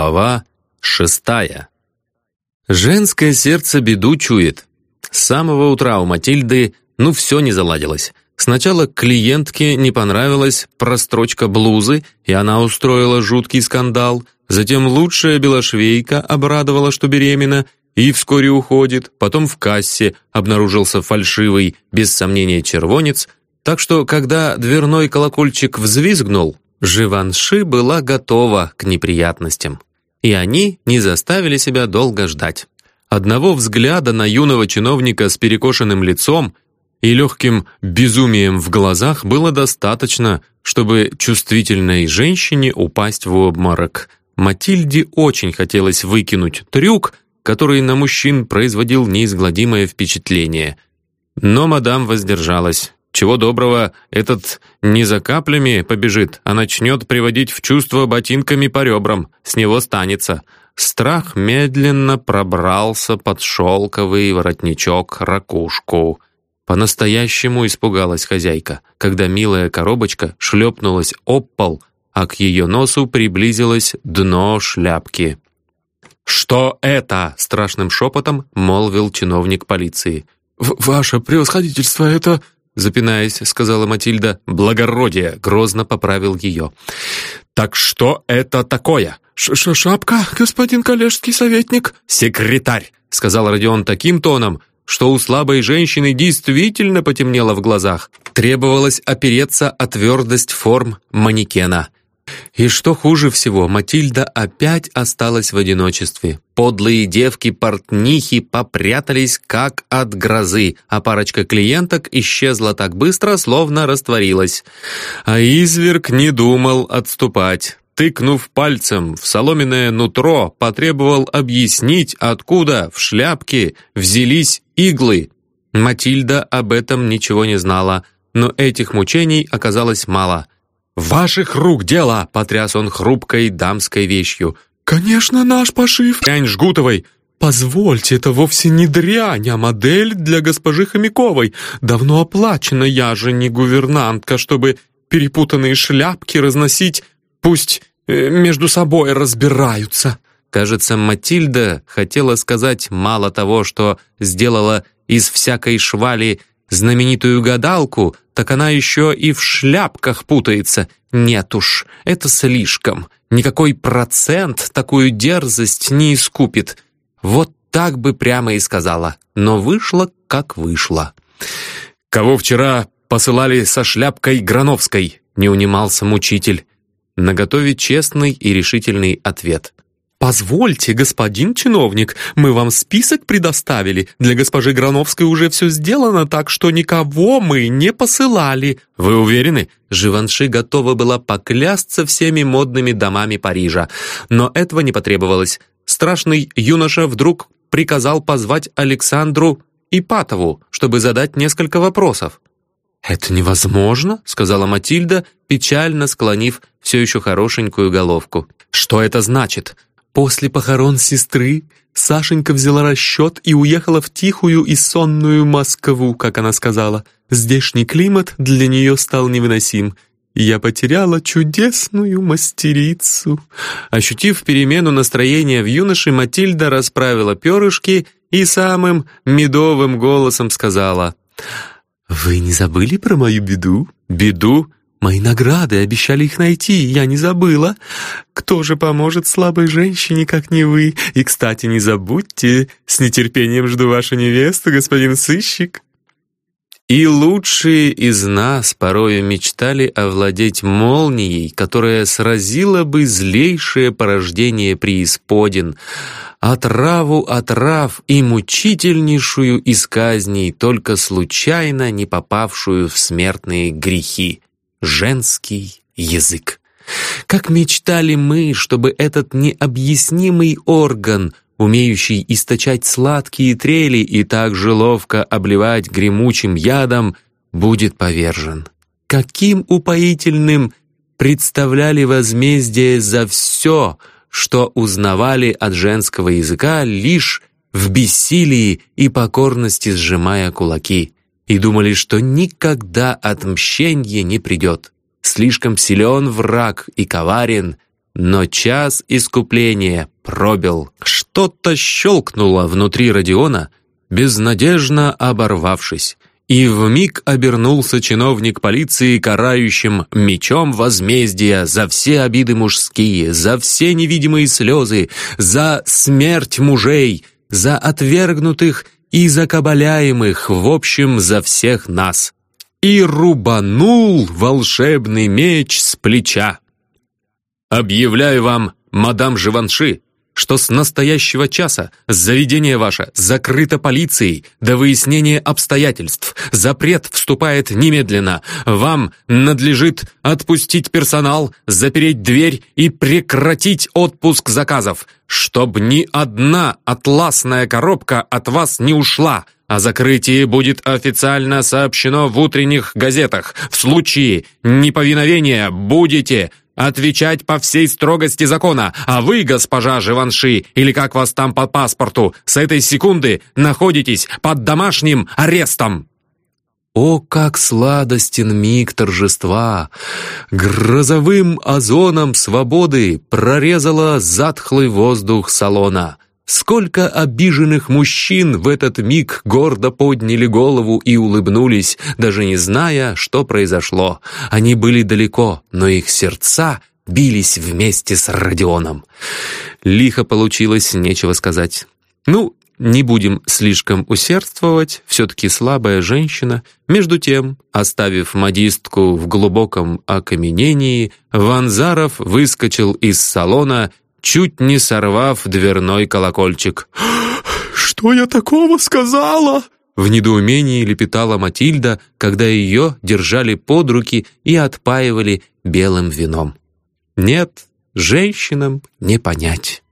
Глава шестая. Женское сердце беду чует. С самого утра у Матильды ну все не заладилось. Сначала клиентке не понравилась прострочка блузы, и она устроила жуткий скандал. Затем лучшая белошвейка обрадовала, что беременна, и вскоре уходит. Потом в кассе обнаружился фальшивый, без сомнения, червонец. Так что, когда дверной колокольчик взвизгнул, Живанши была готова к неприятностям. И они не заставили себя долго ждать. Одного взгляда на юного чиновника с перекошенным лицом и легким безумием в глазах было достаточно, чтобы чувствительной женщине упасть в обморок. Матильде очень хотелось выкинуть трюк, который на мужчин производил неизгладимое впечатление. Но мадам воздержалась. Чего доброго, этот не за каплями побежит, а начнет приводить в чувство ботинками по ребрам. С него станется. Страх медленно пробрался под шелковый воротничок-ракушку. По-настоящему испугалась хозяйка, когда милая коробочка шлепнулась об пол, а к ее носу приблизилось дно шляпки. «Что это?» — страшным шепотом молвил чиновник полиции. «Ваше превосходительство, это...» запинаясь, сказала Матильда. «Благородие!» — грозно поправил ее. «Так что это такое?» Ш -ш «Шапка, господин коллежский советник». «Секретарь!» — сказал Родион таким тоном, что у слабой женщины действительно потемнело в глазах. Требовалось опереться о твердость форм манекена — и что хуже всего, Матильда опять осталась в одиночестве. Подлые девки-портнихи попрятались как от грозы, а парочка клиенток исчезла так быстро, словно растворилась. А изверг не думал отступать. Тыкнув пальцем в соломенное нутро, потребовал объяснить, откуда в шляпке взялись иглы. Матильда об этом ничего не знала, но этих мучений оказалось мало — «Ваших рук дело!» — потряс он хрупкой дамской вещью. «Конечно, наш пошив!» «Дрянь Жгутовой!» «Позвольте, это вовсе не дрянь, а модель для госпожи Хомяковой. Давно оплачена, я же не гувернантка, чтобы перепутанные шляпки разносить. Пусть э, между собой разбираются». Кажется, Матильда хотела сказать мало того, что сделала из всякой швали знаменитую гадалку, так она еще и в шляпках путается. Нет уж, это слишком. Никакой процент такую дерзость не искупит. Вот так бы прямо и сказала. Но вышло, как вышло. «Кого вчера посылали со шляпкой Грановской?» — не унимался мучитель. Наготове честный и решительный ответ. «Позвольте, господин чиновник, мы вам список предоставили. Для госпожи Грановской уже все сделано, так что никого мы не посылали». «Вы уверены?» Живанши готова была поклясться всеми модными домами Парижа. Но этого не потребовалось. Страшный юноша вдруг приказал позвать Александру Ипатову, чтобы задать несколько вопросов. «Это невозможно», — сказала Матильда, печально склонив все еще хорошенькую головку. «Что это значит?» После похорон сестры Сашенька взяла расчет и уехала в тихую и сонную Москву, как она сказала. Здешний климат для нее стал невыносим. Я потеряла чудесную мастерицу. Ощутив перемену настроения в юноше, Матильда расправила перышки и самым медовым голосом сказала, «Вы не забыли про мою беду?» «Беду? Мои награды, обещали их найти, я не забыла. Кто же поможет слабой женщине, как не вы? И, кстати, не забудьте, с нетерпением жду вашу невесту, господин сыщик». И лучшие из нас порою мечтали овладеть молнией, которая сразила бы злейшее порождение преисподин, отраву отрав и мучительнейшую из казней, только случайно не попавшую в смертные грехи женский язык. Как мечтали мы, чтобы этот необъяснимый орган, умеющий источать сладкие трели и так же ловко обливать гремучим ядом, будет повержен. Каким упоительным представляли возмездие за все, что узнавали от женского языка лишь в бессилии и покорности сжимая кулаки и думали, что никогда отмщение не придет. Слишком силен враг и коварен, Но час искупления пробил. Что-то щелкнуло внутри Родиона, безнадежно оборвавшись. И вмиг обернулся чиновник полиции карающим мечом возмездия за все обиды мужские, за все невидимые слезы, за смерть мужей, за отвергнутых и закабаляемых, в общем, за всех нас. И рубанул волшебный меч с плеча. «Объявляю вам, мадам Живанши, что с настоящего часа заведение ваше закрыто полицией до выяснения обстоятельств. Запрет вступает немедленно. Вам надлежит отпустить персонал, запереть дверь и прекратить отпуск заказов, чтобы ни одна атласная коробка от вас не ушла. О закрытии будет официально сообщено в утренних газетах. В случае неповиновения будете отвечать по всей строгости закона, а вы, госпожа Живанши, или как вас там по паспорту, с этой секунды находитесь под домашним арестом!» О, как сладостен миг торжества! Грозовым озоном свободы прорезала затхлый воздух салона. Сколько обиженных мужчин в этот миг гордо подняли голову и улыбнулись, даже не зная, что произошло. Они были далеко, но их сердца бились вместе с Родионом. Лихо получилось, нечего сказать. Ну, не будем слишком усердствовать, все-таки слабая женщина. Между тем, оставив модистку в глубоком окаменении, Ванзаров выскочил из салона чуть не сорвав дверной колокольчик. «Что я такого сказала?» В недоумении лепетала Матильда, когда ее держали под руки и отпаивали белым вином. Нет, женщинам не понять.